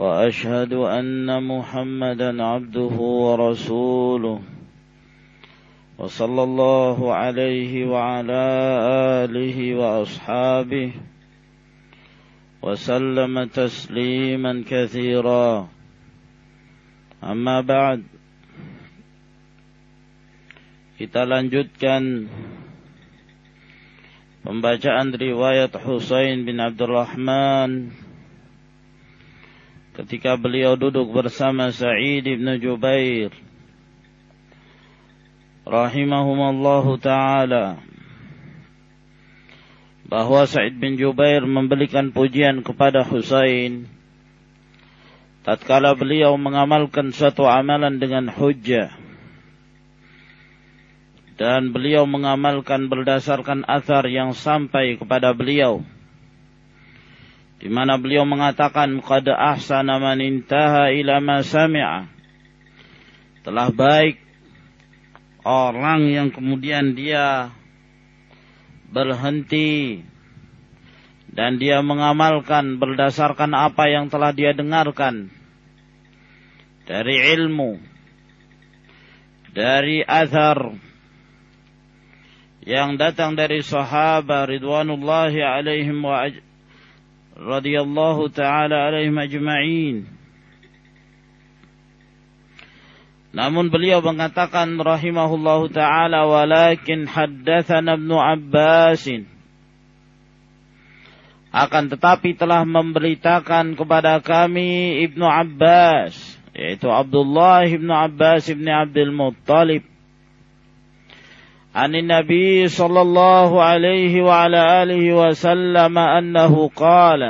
وأشهد أن محمدا عبده ورسوله. وصلى الله عليه وعلى آله وأصحابه وسلم تسليما كثيرا. أما بعد kita lanjutkan pembacaan riwayat Husain bin Abdurrahman. Ketika beliau duduk bersama Sa'id bin Jubair rahimahumallahu taala bahwa Sa'id bin Jubair memberikan pujian kepada Husain tatkala beliau mengamalkan suatu amalan dengan hujjah dan beliau mengamalkan berdasarkan athar yang sampai kepada beliau di mana beliau mengatakan qad ahsana man intaha ila ma sami'a. Telah baik orang yang kemudian dia berhenti dan dia mengamalkan berdasarkan apa yang telah dia dengarkan dari ilmu dari azhar yang datang dari sahabat ridwanullahi alaihim wa radhiyallahu taala alaihim ajma'in. Namun beliau mengatakan rahimahullahu taala walakin haddatsana Ibnu Abbas akan tetapi telah memberitakan kepada kami Ibnu Abbas yaitu Abdullah Ibnu Abbas Ibnu Abdul Muttalib عن النبي صلى الله عليه وعلى آله وسلم أنه قال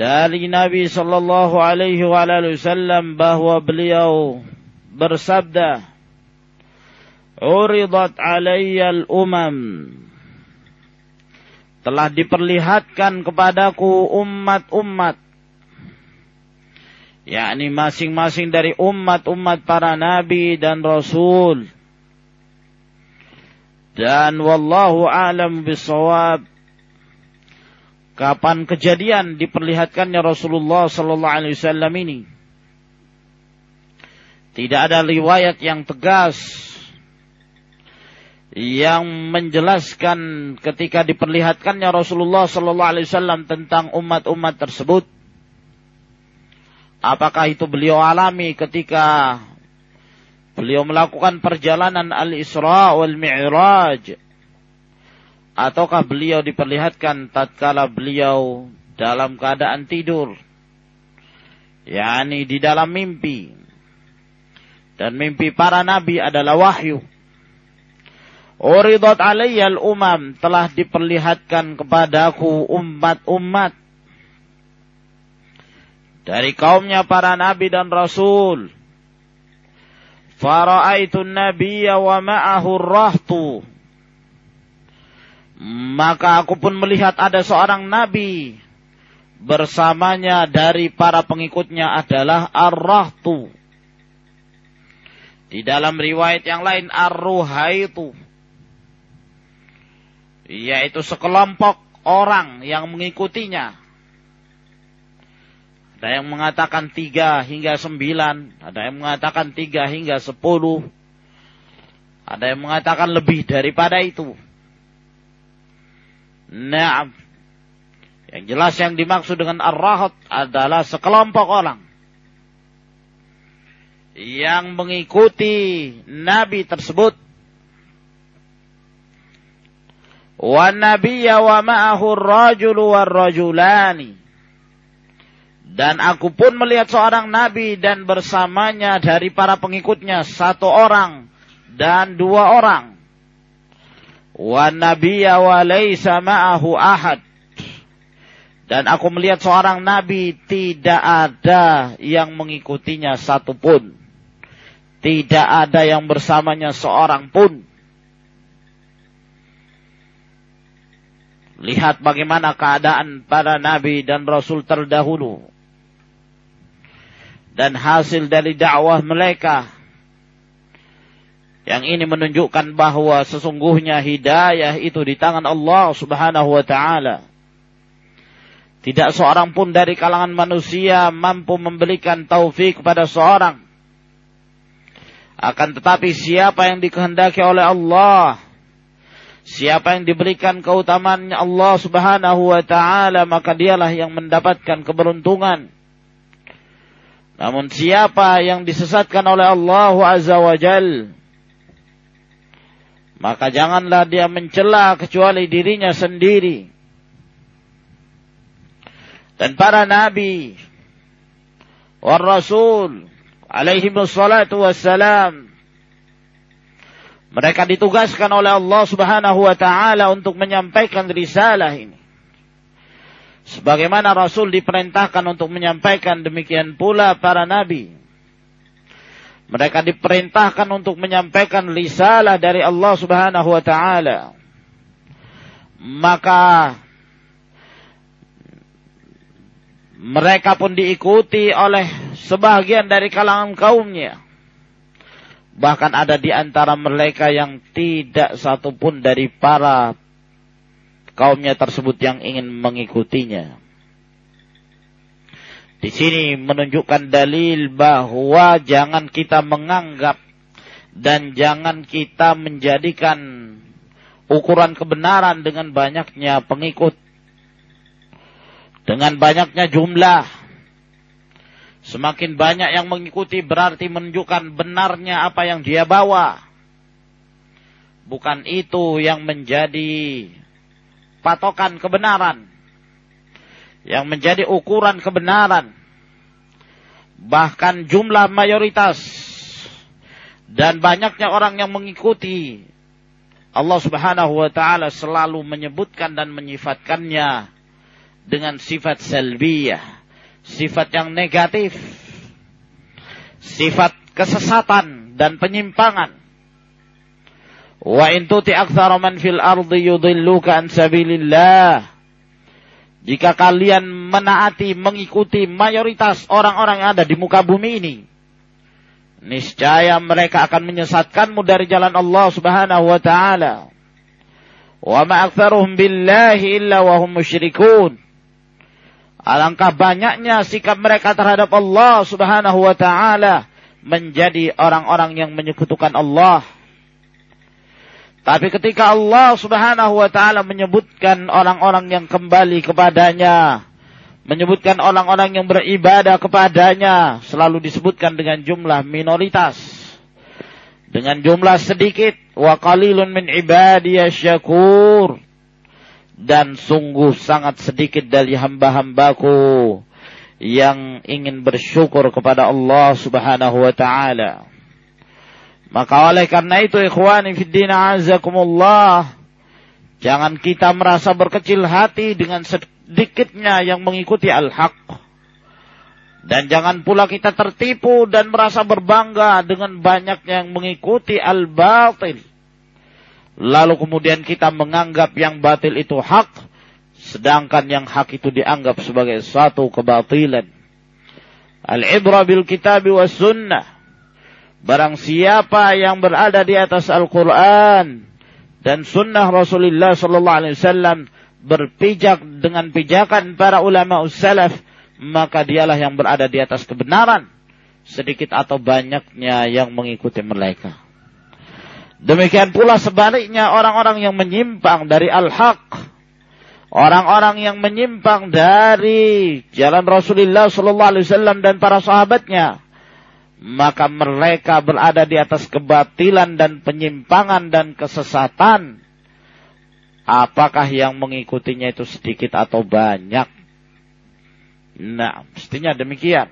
dari Nabi Sallallahu Alaihi Wasallam bahwa beliau bersabda, "Uridat alayyal umam." Telah diperlihatkan kepadaku umat-umat yakni masing-masing dari umat-umat para nabi dan rasul dan wallahu alam bisawab. Kapan kejadian diperlihatkannya Rasulullah sallallahu alaihi wasallam ini? Tidak ada riwayat yang tegas yang menjelaskan ketika diperlihatkannya Rasulullah sallallahu alaihi wasallam tentang umat-umat tersebut. Apakah itu beliau alami ketika Beliau melakukan perjalanan Al-Isra wal Mi'raj. Ataukah beliau diperlihatkan tatkala beliau dalam keadaan tidur. yakni di dalam mimpi. Dan mimpi para nabi adalah wahyu. Uridat alayyal umam telah diperlihatkan kepadaku umat-umat dari kaumnya para nabi dan rasul Fara'aitu nabiyya wa ma'ahu rahtu. Maka aku pun melihat ada seorang nabi bersamanya dari para pengikutnya adalah ar-rahtu. Di dalam riwayat yang lain ar-ruhaitu. Yaitu sekelompok orang yang mengikutinya. Ada yang mengatakan tiga hingga sembilan. Ada yang mengatakan tiga hingga sepuluh. Ada yang mengatakan lebih daripada itu. Nah, yang jelas yang dimaksud dengan ar-rahat adalah sekelompok orang yang mengikuti nabi tersebut. Wa nabiyya wa ma'ahu ar-rajulu war-rajulani dan aku pun melihat seorang nabi dan bersamanya dari para pengikutnya satu orang dan dua orang. Wa nabiyya wa laysa ma'ahu ahad. Dan aku melihat seorang nabi tidak ada yang mengikutinya satupun. Tidak ada yang bersamanya seorang pun. Lihat bagaimana keadaan para nabi dan rasul terdahulu. Dan hasil dari dakwah mereka. Yang ini menunjukkan bahwa sesungguhnya hidayah itu di tangan Allah subhanahu wa ta'ala. Tidak seorang pun dari kalangan manusia mampu memberikan taufik kepada seorang akan tetapi siapa yang dikehendaki oleh Allah, siapa yang diberikan keutamaannya Allah Subhanahu wa taala, maka dialah yang mendapatkan keberuntungan. Namun siapa yang disesatkan oleh Allah Azza wa Jal, maka janganlah dia mencela kecuali dirinya sendiri. Dan para nabi, war rasul, alaihi wassalatu wassalam. Mereka ditugaskan oleh Allah subhanahu wa ta'ala untuk menyampaikan risalah ini. Sebagaimana Rasul diperintahkan untuk menyampaikan demikian pula para nabi. Mereka diperintahkan untuk menyampaikan risalah dari Allah subhanahu wa ta'ala. Maka mereka pun diikuti oleh sebagian dari kalangan kaumnya. Bahkan ada di antara mereka yang tidak satupun dari para kaumnya tersebut yang ingin mengikutinya. Di sini menunjukkan dalil bahwa jangan kita menganggap dan jangan kita menjadikan ukuran kebenaran dengan banyaknya pengikut dengan banyaknya jumlah. Semakin banyak yang mengikuti berarti menunjukkan benarnya apa yang dia bawa. Bukan itu yang menjadi patokan kebenaran. Yang menjadi ukuran kebenaran. Bahkan jumlah mayoritas dan banyaknya orang yang mengikuti Allah Subhanahu wa taala selalu menyebutkan dan menyifatkannya dengan sifat salbiyah, sifat yang negatif, sifat kesesatan dan penyimpangan. Wa in tuti aktsara man fil ardi yudilluka an sabilillah. Jika kalian menaati, mengikuti mayoritas orang-orang yang ada di muka bumi ini, niscaya mereka akan menyesatkanmu dari jalan Allah Subhanahu wa taala. Wa ma aktsaruhum billahi illa wa hum musyrikun. Alangkah banyaknya sikap mereka terhadap Allah subhanahu wa ta'ala menjadi orang-orang yang menyekutukan Allah. Tapi ketika Allah subhanahu wa ta'ala menyebutkan orang-orang yang kembali kepadanya, menyebutkan orang-orang yang beribadah kepadanya, selalu disebutkan dengan jumlah minoritas. Dengan jumlah sedikit, wa qalilun min syakur dan sungguh sangat sedikit dari hamba-hambaku yang ingin bersyukur kepada Allah Subhanahu wa taala. Maka oleh karena itu ikhwani din azakumullah jangan kita merasa berkecil hati dengan sedikitnya yang mengikuti al-haq. Dan jangan pula kita tertipu dan merasa berbangga dengan banyak yang mengikuti al-batil lalu kemudian kita menganggap yang batil itu hak, sedangkan yang hak itu dianggap sebagai suatu kebatilan. Al-ibra bil kitab wa sunnah. Barang siapa yang berada di atas Al-Quran dan sunnah Rasulullah sallallahu alaihi wasallam berpijak dengan pijakan para ulama salaf, maka dialah yang berada di atas kebenaran sedikit atau banyaknya yang mengikuti mereka. Demikian pula sebaliknya orang-orang yang menyimpang dari al-haq. Orang-orang yang menyimpang dari jalan Rasulullah sallallahu alaihi wasallam dan para sahabatnya, maka mereka berada di atas kebatilan dan penyimpangan dan kesesatan. Apakah yang mengikutinya itu sedikit atau banyak? Nah, mestinya demikian.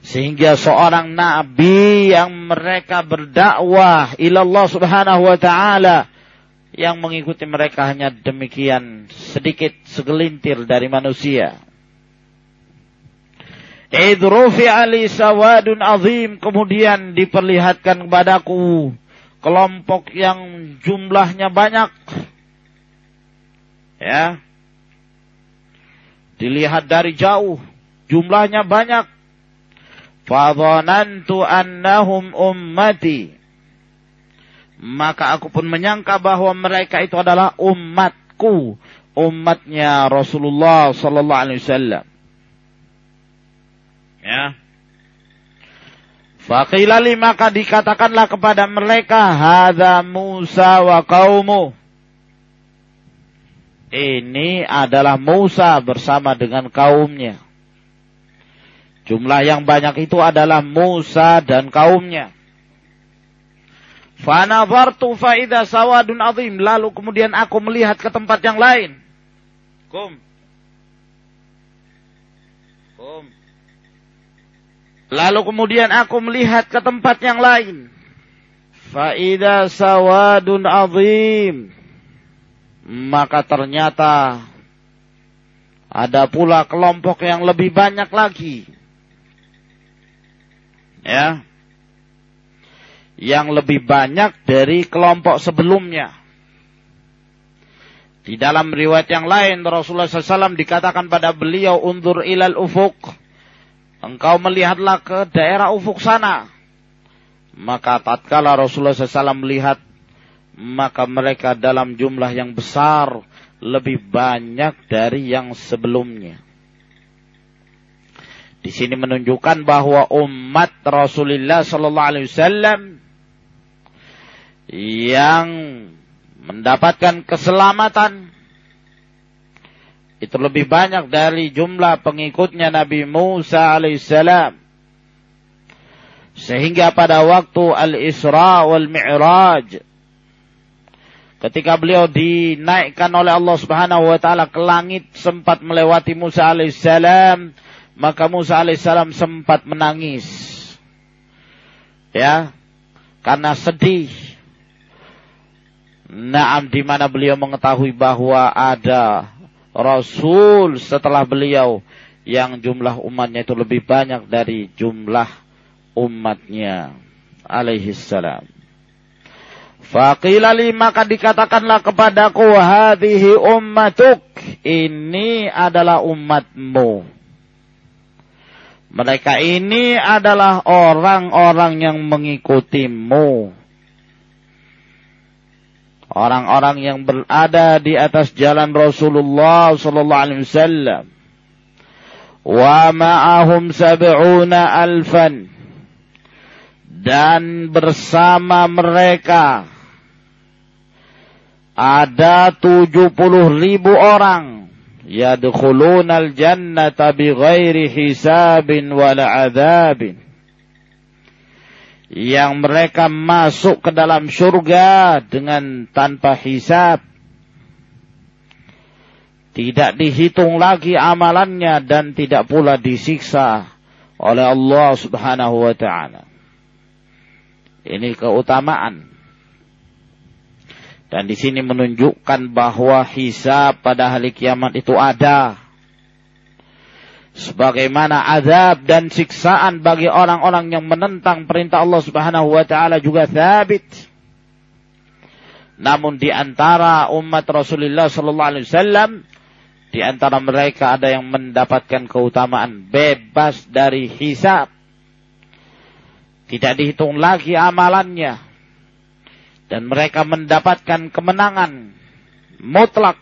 Sehingga seorang nabi yang mereka berdakwah ilallah subhanahu wa ta'ala. yang mengikuti mereka hanya demikian sedikit segelintir dari manusia. Idrufi ali sawadun azim kemudian diperlihatkan kepadaku kelompok yang jumlahnya banyak. Ya. Dilihat dari jauh jumlahnya banyak. Fadhanantu annahum ummati. Maka aku pun menyangka bahwa mereka itu adalah umatku, umatnya Rasulullah sallallahu alaihi wasallam. Ya. Faqilali maka dikatakanlah kepada mereka hadza Musa wa qaumu. Ini adalah Musa bersama dengan kaumnya. Jumlah yang banyak itu adalah Musa dan kaumnya. Fanazartu faida sawadun azim. Lalu kemudian aku melihat ke tempat yang lain. Kum. Kum. Lalu kemudian aku melihat ke tempat yang lain. Faida sawadun azim. Maka ternyata ada pula kelompok yang lebih banyak lagi ya yang lebih banyak dari kelompok sebelumnya. Di dalam riwayat yang lain Rasulullah SAW dikatakan pada beliau undur ilal ufuk. Engkau melihatlah ke daerah ufuk sana. Maka tatkala Rasulullah SAW melihat maka mereka dalam jumlah yang besar lebih banyak dari yang sebelumnya. Di sini menunjukkan bahwa umat Rasulullah Sallallahu Alaihi Wasallam yang mendapatkan keselamatan itu lebih banyak dari jumlah pengikutnya Nabi Musa alaihissalam. Sehingga pada waktu Al-Isra wal Mi'raj ketika beliau dinaikkan oleh Allah Subhanahu wa taala ke langit sempat melewati Musa alaihissalam maka Musa alaihissalam sempat menangis. Ya, karena sedih. Naam di mana beliau mengetahui bahwa ada Rasul setelah beliau yang jumlah umatnya itu lebih banyak dari jumlah umatnya alaihi salam. Faqilali maka dikatakanlah kepadaku hadhihi ummatuk ini adalah umatmu. Mereka ini adalah orang-orang yang mengikutimu. Orang-orang yang berada di atas jalan Rasulullah sallallahu alaihi wasallam. Wa ma'ahum sab'una alfan. Dan bersama mereka ada tujuh puluh ribu orang yadkhulunal jannata bighairi hisabin wala adzabin yang mereka masuk ke dalam surga dengan tanpa hisab. Tidak dihitung lagi amalannya dan tidak pula disiksa oleh Allah Subhanahu wa taala. Ini keutamaan. Dan di sini menunjukkan bahwa hisab pada hari kiamat itu ada. Sebagaimana azab dan siksaan bagi orang-orang yang menentang perintah Allah Subhanahu wa taala juga sabit. Namun di antara umat Rasulullah sallallahu alaihi wasallam di antara mereka ada yang mendapatkan keutamaan bebas dari hisab. Tidak dihitung lagi amalannya dan mereka mendapatkan kemenangan mutlak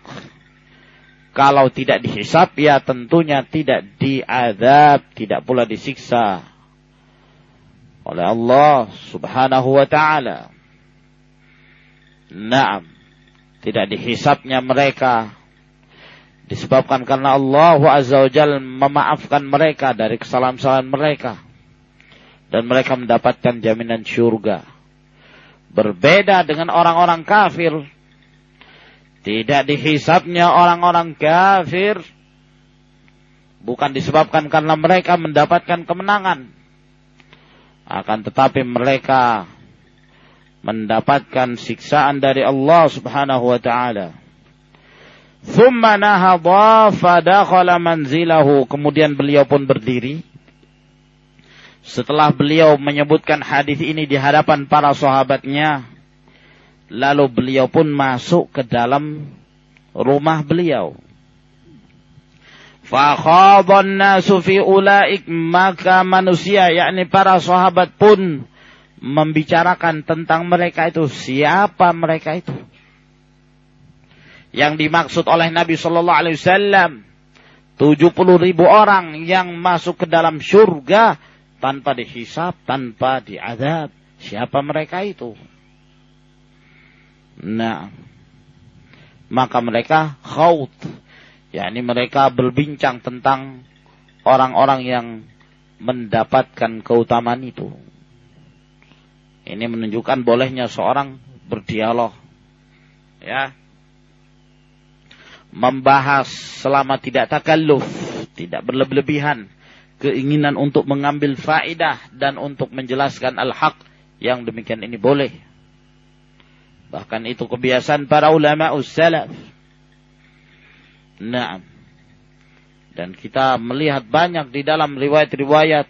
kalau tidak dihisap ya tentunya tidak diadab tidak pula disiksa oleh Allah Subhanahu wa taala. Naam. Tidak dihisapnya mereka disebabkan karena Allah Azza wa memaafkan mereka dari kesalahan-kesalahan mereka dan mereka mendapatkan jaminan syurga. Berbeda dengan orang-orang kafir. Tidak dihisapnya orang-orang kafir. Bukan disebabkan karena mereka mendapatkan kemenangan. Akan tetapi mereka mendapatkan siksaan dari Allah Subhanahu wa taala. Thumma nahadha fadakhala manzilahu. Kemudian beliau pun berdiri. Setelah beliau menyebutkan hadis ini di hadapan para sahabatnya, lalu beliau pun masuk ke dalam rumah beliau. Fakhadhan nasu fi ulaik maka manusia yakni para sahabat pun membicarakan tentang mereka itu siapa mereka itu yang dimaksud oleh Nabi Shallallahu Alaihi Wasallam 70 ribu orang yang masuk ke dalam surga tanpa dihisap, tanpa diadab. Siapa mereka itu? Nah, maka mereka khawt, yakni mereka berbincang tentang orang-orang yang mendapatkan keutamaan itu. Ini menunjukkan bolehnya seorang berdialog. Ya, membahas selama tidak takalluf, tidak berlebihan, keinginan untuk mengambil faedah dan untuk menjelaskan al-haq yang demikian ini boleh. Bahkan itu kebiasaan para ulama salaf. Nah, dan kita melihat banyak di dalam riwayat-riwayat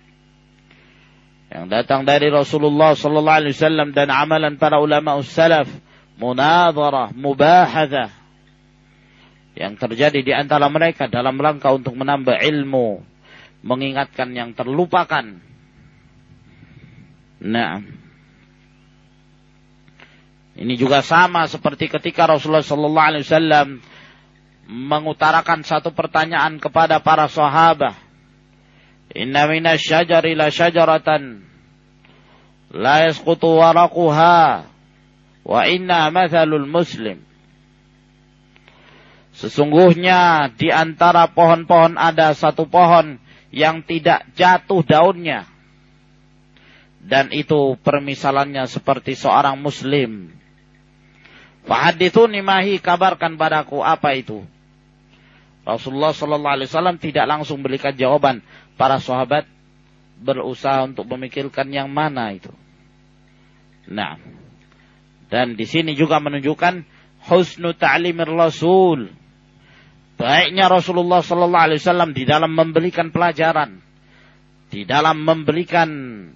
yang datang dari Rasulullah sallallahu alaihi wasallam dan amalan para ulama salaf munadharah, mubahadah yang terjadi di antara mereka dalam rangka untuk menambah ilmu, mengingatkan yang terlupakan. Nah, ini juga sama seperti ketika Rasulullah Sallallahu Alaihi Wasallam mengutarakan satu pertanyaan kepada para sahabat. Inna minas syajari la syajaratan la yasqutu waraquha wa inna mathalul muslim Sesungguhnya di antara pohon-pohon ada satu pohon yang tidak jatuh daunnya. Dan itu permisalannya seperti seorang muslim. Fahadithuni mahi kabarkan padaku apa itu. Rasulullah Sallallahu Alaihi Wasallam tidak langsung berikan jawaban. Para sahabat berusaha untuk memikirkan yang mana itu. Nah, dan di sini juga menunjukkan husnu ta'limir Rasul baiknya Rasulullah Sallallahu Alaihi Wasallam di dalam memberikan pelajaran, di dalam memberikan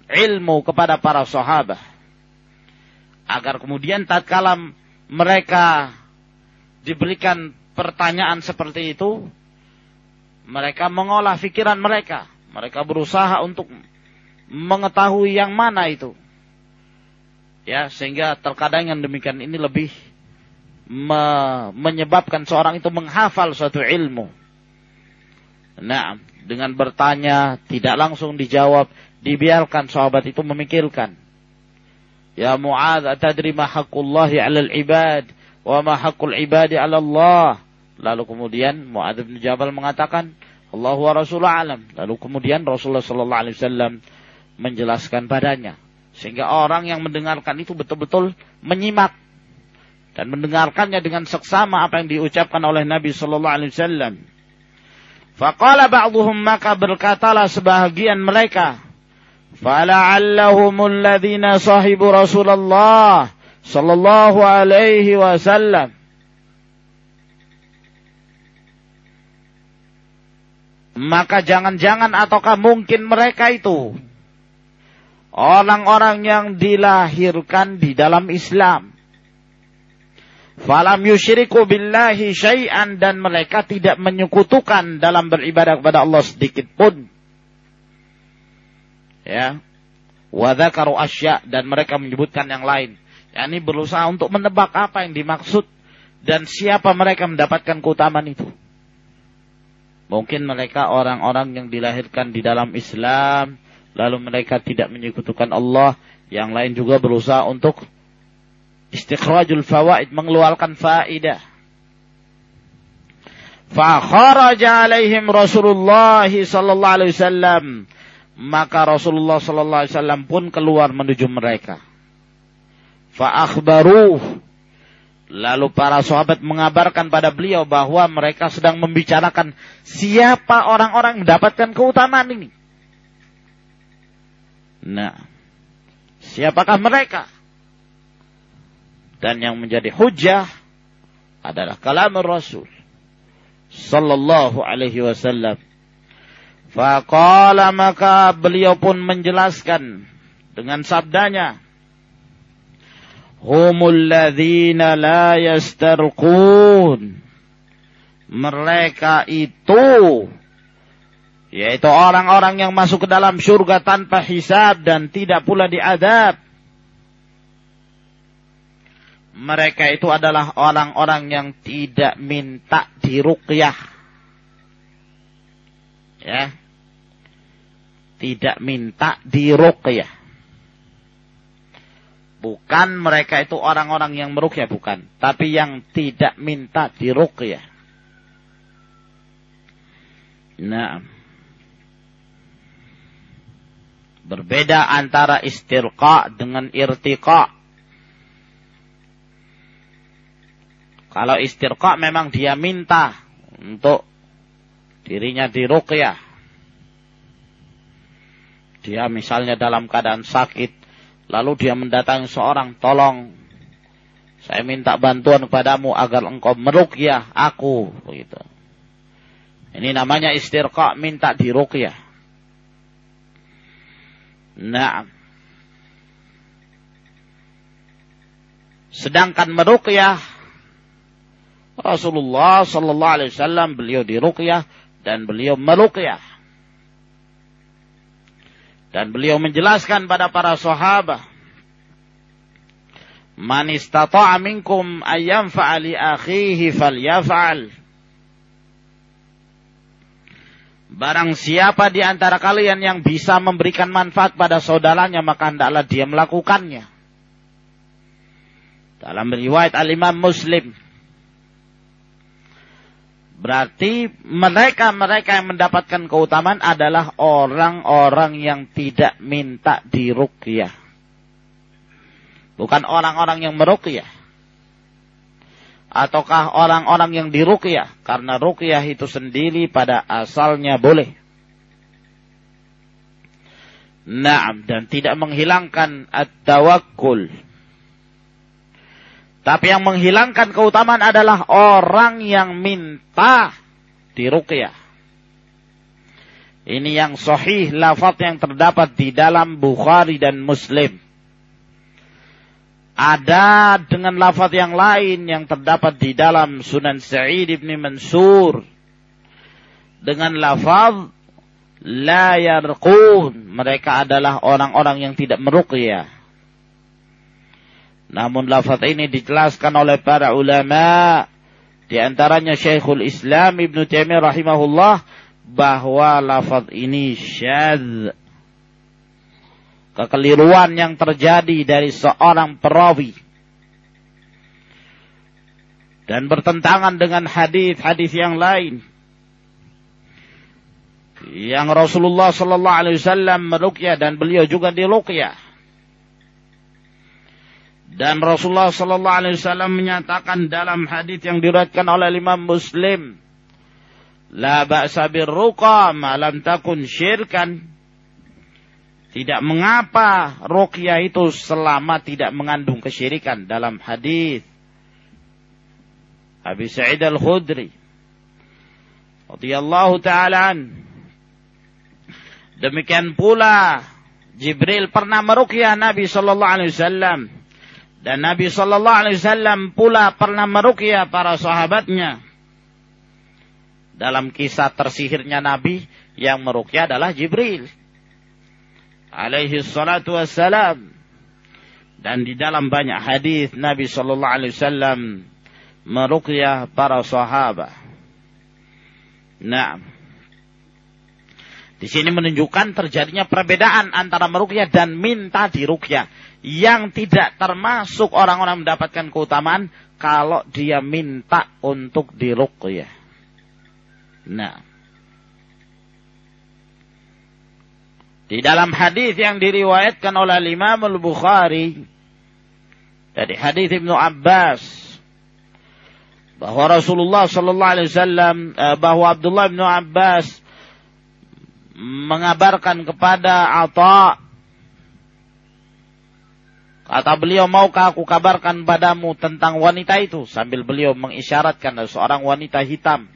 ilmu kepada para sahabat, agar kemudian tatkala mereka diberikan pertanyaan seperti itu, mereka mengolah pikiran mereka, mereka berusaha untuk mengetahui yang mana itu. Ya, sehingga terkadang yang demikian ini lebih me menyebabkan seorang itu menghafal suatu ilmu. Nah, dengan bertanya tidak langsung dijawab, dibiarkan sahabat itu memikirkan. Ya Mu'ad, atadri ma haqqullahi 'alal ibad wa ma haqqul ibadi 'ala Allah. Lalu kemudian Mu'ad bin Jabal mengatakan, Allah wa Rasul alam. Lalu kemudian Rasulullah sallallahu menjelaskan padanya sehingga orang yang mendengarkan itu betul-betul menyimak dan mendengarkannya dengan seksama apa yang diucapkan oleh Nabi sallallahu alaihi wasallam. Faqala ba'dhum maka berkatalah sebahagian mereka, "Fala'allahumul ladzina sahibu Rasulullah sallallahu alaihi wasallam." Maka jangan-jangan ataukah mungkin mereka itu orang-orang yang dilahirkan di dalam Islam Falam yusyriku billahi syai'an dan mereka tidak menyekutukan dalam beribadah kepada Allah sedikit pun. Ya. Wa dzakaru asya dan mereka menyebutkan yang lain. Yani berusaha untuk menebak apa yang dimaksud dan siapa mereka mendapatkan keutamaan itu. Mungkin mereka orang-orang yang dilahirkan di dalam Islam, lalu mereka tidak menyekutukan Allah, yang lain juga berusaha untuk istikhrajul fawaid mengeluarkan faidah fa kharaja alaihim Rasulullah sallallahu alaihi wasallam maka Rasulullah sallallahu alaihi wasallam pun keluar menuju mereka. Fa akhbaruh lalu para sahabat mengabarkan pada beliau bahwa mereka sedang membicarakan siapa orang-orang mendapatkan keutamaan ini. Nah siapakah mereka? Dan yang menjadi hujah adalah kalam Rasul sallallahu alaihi wasallam. Faqala maka beliau pun menjelaskan dengan sabdanya Humul ladzina la yastarqun Mereka itu yaitu orang-orang yang masuk ke dalam surga tanpa hisab dan tidak pula diadab. Mereka itu adalah orang-orang yang tidak minta diruqyah. Ya. Tidak minta diruqyah. Bukan mereka itu orang-orang yang meruqyah bukan, tapi yang tidak minta diruqyah. Nah. Berbeda antara istirqa dengan irtiqa. Kalau istirqa memang dia minta untuk dirinya diruqyah. Dia misalnya dalam keadaan sakit, lalu dia mendatangi seorang, tolong, saya minta bantuan kepadamu agar engkau meruqyah aku. Begitu. Ini namanya istirqa, minta diruqyah. Nah. Sedangkan meruqyah Rasulullah sallallahu alaihi wasallam beliau diruqyah dan beliau meruqyah. Dan beliau menjelaskan pada para sahabat Man istata'a minkum ayyam fa'ali akhihi falyaf'al. Barang siapa di antara kalian yang bisa memberikan manfaat pada saudaranya, maka hendaklah dia melakukannya. Dalam riwayat al-Imam Muslim. Berarti mereka-mereka yang mendapatkan keutamaan adalah orang-orang yang tidak minta diruqyah. Bukan orang-orang yang meruqyah ataukah orang-orang yang diruqyah karena ruqyah itu sendiri pada asalnya boleh. Naam dan tidak menghilangkan at-tawakkul. Tapi yang menghilangkan keutamaan adalah orang yang minta diruqyah. Ini yang sahih lafaz yang terdapat di dalam Bukhari dan Muslim. Ada dengan lafaz yang lain yang terdapat di dalam Sunan Sa'id ibn Mansur. Dengan lafaz la yarqun. Mereka adalah orang-orang yang tidak meruqyah. Namun lafaz ini dijelaskan oleh para ulama. Di antaranya Syekhul Islam Ibn Taimiyah rahimahullah. Bahwa lafaz ini syadz kekeliruan yang terjadi dari seorang perawi dan bertentangan dengan hadis-hadis yang lain yang Rasulullah sallallahu alaihi wasallam meruqyah dan beliau juga diruqyah dan Rasulullah sallallahu alaihi wasallam menyatakan dalam hadis yang diriwayatkan oleh Imam Muslim la ba'sa birruqa ma lam takun syirkan. Tidak mengapa ruqyah itu selama tidak mengandung kesyirikan dalam hadis. Abi Sa'id Al-Khudri radhiyallahu taala Demikian pula Jibril pernah meruqyah Nabi sallallahu alaihi wasallam dan Nabi sallallahu alaihi wasallam pula pernah meruqyah para sahabatnya. Dalam kisah tersihirnya Nabi yang meruqyah adalah Jibril alaihi salatu wassalam. Dan di dalam banyak hadis Nabi sallallahu alaihi wasallam meruqyah para sahabat. Nah, di sini menunjukkan terjadinya perbedaan antara meruqyah dan minta diruqyah. Yang tidak termasuk orang-orang mendapatkan keutamaan kalau dia minta untuk diruqyah. Nah. Di dalam hadis yang diriwayatkan oleh Imam Al-Bukhari dari hadis Ibnu Abbas bahwa Rasulullah sallallahu alaihi wasallam eh, bahwa Abdullah bin Abbas mengabarkan kepada Atha Kata beliau, maukah aku kabarkan padamu tentang wanita itu? Sambil beliau mengisyaratkan ada seorang wanita hitam.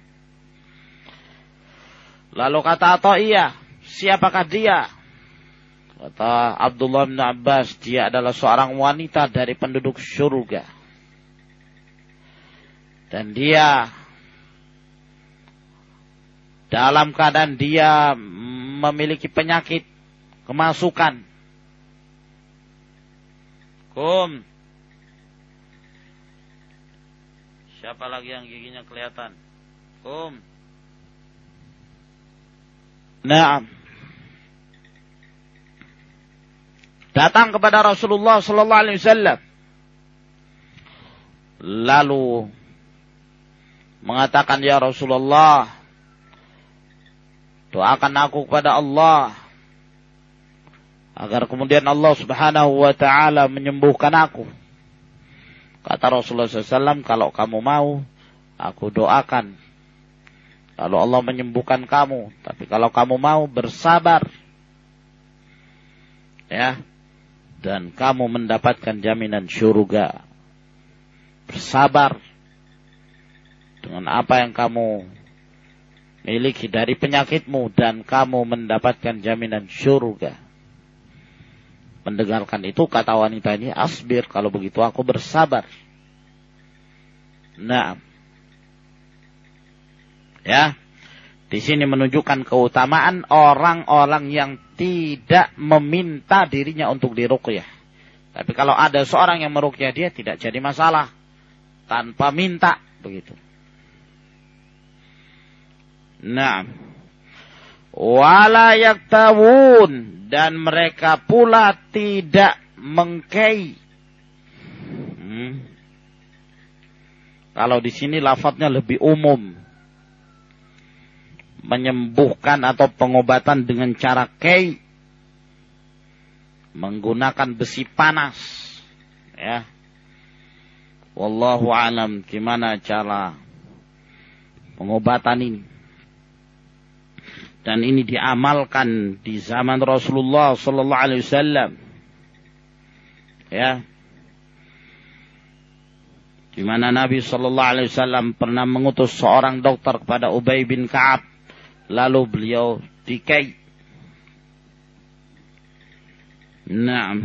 Lalu kata atau iya, siapakah dia? Kata Abdullah bin Abbas, dia adalah seorang wanita dari penduduk surga. Dan dia dalam keadaan dia memiliki penyakit kemasukan Kum. Siapa lagi yang giginya kelihatan? Kum. Naam. Datang kepada Rasulullah sallallahu alaihi wasallam. Lalu mengatakan ya Rasulullah doakan aku kepada Allah agar kemudian Allah Subhanahu wa taala menyembuhkan aku. Kata Rasulullah SAW, kalau kamu mau, aku doakan. Kalau Allah menyembuhkan kamu, tapi kalau kamu mau bersabar, ya, dan kamu mendapatkan jaminan syurga. Bersabar dengan apa yang kamu miliki dari penyakitmu dan kamu mendapatkan jaminan syurga mendengarkan itu kata wanita ini asbir kalau begitu aku bersabar. Nah, ya, di sini menunjukkan keutamaan orang-orang yang tidak meminta dirinya untuk diruqyah. Tapi kalau ada seorang yang meruqyah dia tidak jadi masalah tanpa minta begitu. Nah, wala yaktawun dan mereka pula tidak mengkei. Hmm. Kalau di sini lafadznya lebih umum. Menyembuhkan atau pengobatan dengan cara kei. Menggunakan besi panas. Ya. Wallahu alam gimana cara pengobatan ini dan ini diamalkan di zaman Rasulullah sallallahu alaihi wasallam. Ya. Di mana Nabi sallallahu alaihi wasallam pernah mengutus seorang dokter kepada Ubay bin Ka'ab lalu beliau dikai. Nah.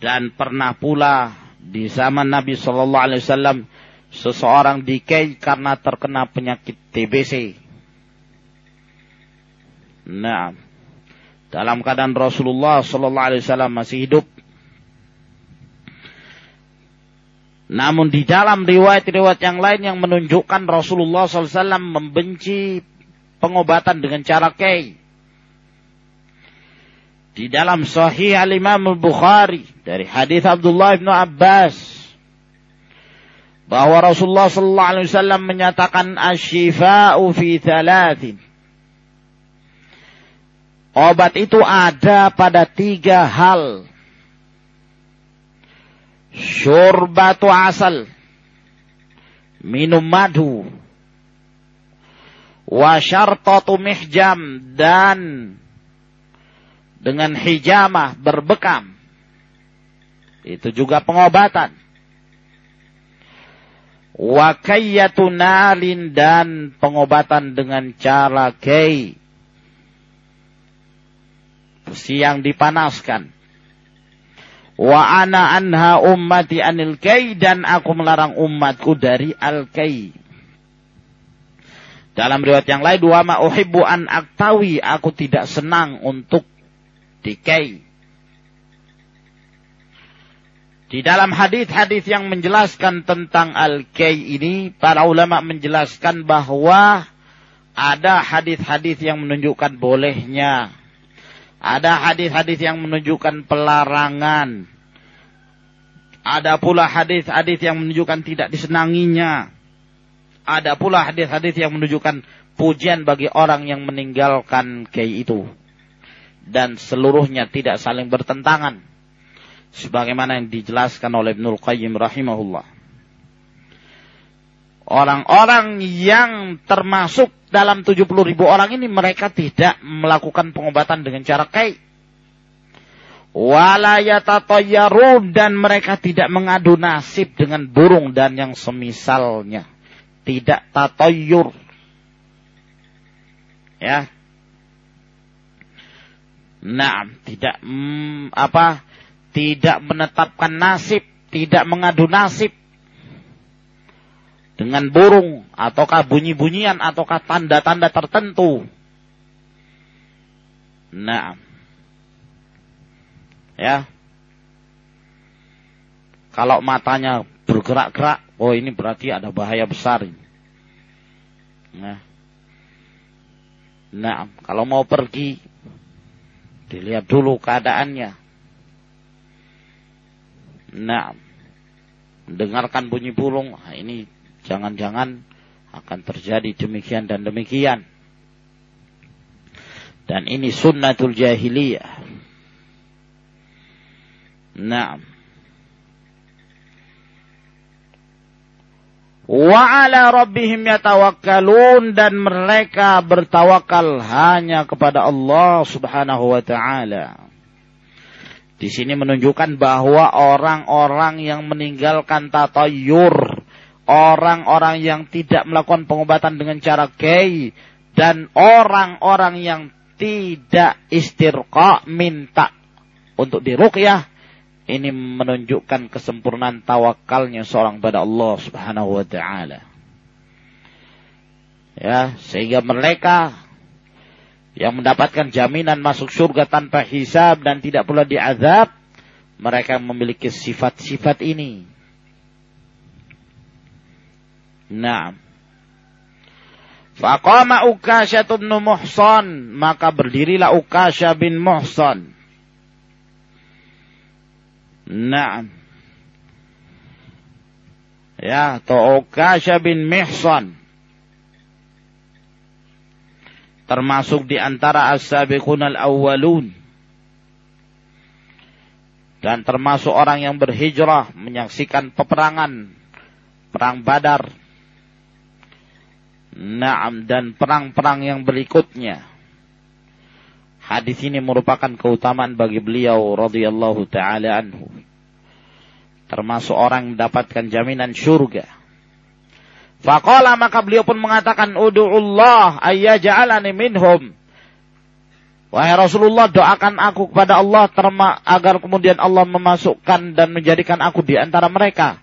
Dan pernah pula di zaman Nabi sallallahu alaihi wasallam seseorang dikai karena terkena penyakit TBC. Nah, dalam keadaan Rasulullah Sallallahu Alaihi Wasallam masih hidup. Namun di dalam riwayat-riwayat yang lain yang menunjukkan Rasulullah SAW membenci pengobatan dengan cara kei. Di dalam Sahih Al Imam Al Bukhari dari hadis Abdullah bin Abbas bahwa Rasulullah sallallahu alaihi wasallam menyatakan asyifa'u fi thalathin. Obat itu ada pada tiga hal. Syurbatu asal. Minum madu. Wa syartatu mihjam. Dan dengan hijamah berbekam. Itu juga pengobatan Wakayyatu nalin dan pengobatan dengan cara kei. Besi yang dipanaskan. Wa ana anha ummati anil kei dan aku melarang umatku dari al kei. Dalam riwayat yang lain, dua ma uhibbu an aktawi, aku tidak senang untuk dikei. Di dalam hadis-hadis yang menjelaskan tentang al-kay ini, para ulama menjelaskan bahwa ada hadis-hadis yang menunjukkan bolehnya. Ada hadis-hadis yang menunjukkan pelarangan. Ada pula hadis-hadis yang menunjukkan tidak disenanginya. Ada pula hadis-hadis yang menunjukkan pujian bagi orang yang meninggalkan kay itu. Dan seluruhnya tidak saling bertentangan sebagaimana yang dijelaskan oleh Ibnul Qayyim rahimahullah. Orang-orang yang termasuk dalam 70 ribu orang ini mereka tidak melakukan pengobatan dengan cara kai. wala yatatayyarun dan mereka tidak mengadu nasib dengan burung dan yang semisalnya tidak tatayyur ya nah tidak mm, apa tidak menetapkan nasib tidak mengadu nasib dengan burung ataukah bunyi-bunyian ataukah tanda-tanda tertentu nah Ya. Kalau matanya bergerak-gerak, oh ini berarti ada bahaya besar. Nah. Nah, kalau mau pergi, dilihat dulu keadaannya. Nah, dengarkan bunyi burung, nah ini jangan-jangan akan terjadi demikian dan demikian. Dan ini sunnatul jahiliyah. Naam. Wa ala rabbihim yatawakkalun dan mereka bertawakal hanya kepada Allah Subhanahu wa taala. Di sini menunjukkan bahwa orang-orang yang meninggalkan tatayur, orang-orang yang tidak melakukan pengobatan dengan cara gay dan orang-orang yang tidak istirqa minta untuk diruqyah ini menunjukkan kesempurnaan tawakalnya seorang pada Allah Subhanahu wa taala. Ya, sehingga mereka yang mendapatkan jaminan masuk surga tanpa hisab dan tidak pula diazab, mereka memiliki sifat-sifat ini. Nah, Faqama Ukasha bin Muhsan, maka berdirilah Ukasha bin Muhsan Naam. Ya, atau Ukasha bin Mihsan. Termasuk di antara as-sabiqun al-awwalun. Dan termasuk orang yang berhijrah menyaksikan peperangan. Perang badar. Naam dan perang-perang yang berikutnya. Hadis ini merupakan keutamaan bagi beliau radhiyallahu taala anhu. Termasuk orang mendapatkan jaminan surga. Faqala maka beliau pun mengatakan ud'ullah ayyaj'alani minhum. Wahai Rasulullah doakan aku kepada Allah terma, agar kemudian Allah memasukkan dan menjadikan aku di antara mereka.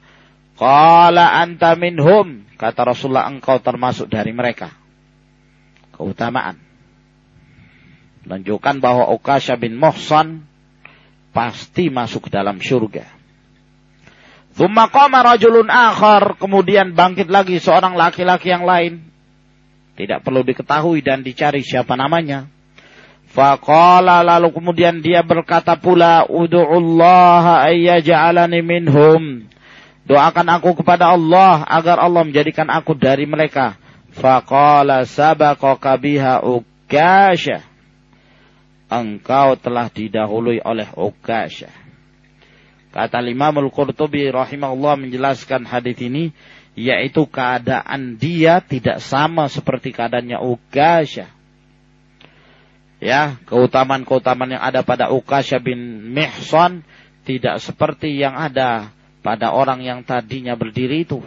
Qala anta minhum. Kata Rasulullah engkau termasuk dari mereka. Keutamaan menunjukkan bahwa Ukasha bin Muhsan pasti masuk ke dalam surga. Thumma qama rajulun akhar, kemudian bangkit lagi seorang laki-laki yang lain. Tidak perlu diketahui dan dicari siapa namanya. Faqala lalu kemudian dia berkata pula, Udu'ullaha ayyaja'alani minhum. Doakan aku kepada Allah agar Allah menjadikan aku dari mereka. Faqala sabaqaka biha ukasha engkau telah didahului oleh Ukasyah. Kata Imam Al-Qurtubi rahimahullah menjelaskan hadis ini, yaitu keadaan dia tidak sama seperti keadaannya Ukasyah. Ya, keutamaan-keutamaan yang ada pada Ukasyah bin Mihsan tidak seperti yang ada pada orang yang tadinya berdiri itu.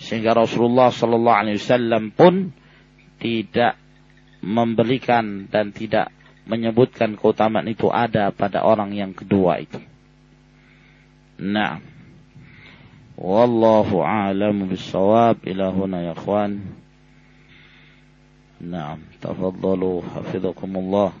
Sehingga Rasulullah Sallallahu Alaihi Wasallam pun tidak memberikan dan tidak menyebutkan keutamaan itu ada pada orang yang kedua itu. Nah. Wallahu a'lam bissawab ila huna ya ikhwan. Naam, tafaddalu hafizakumullah.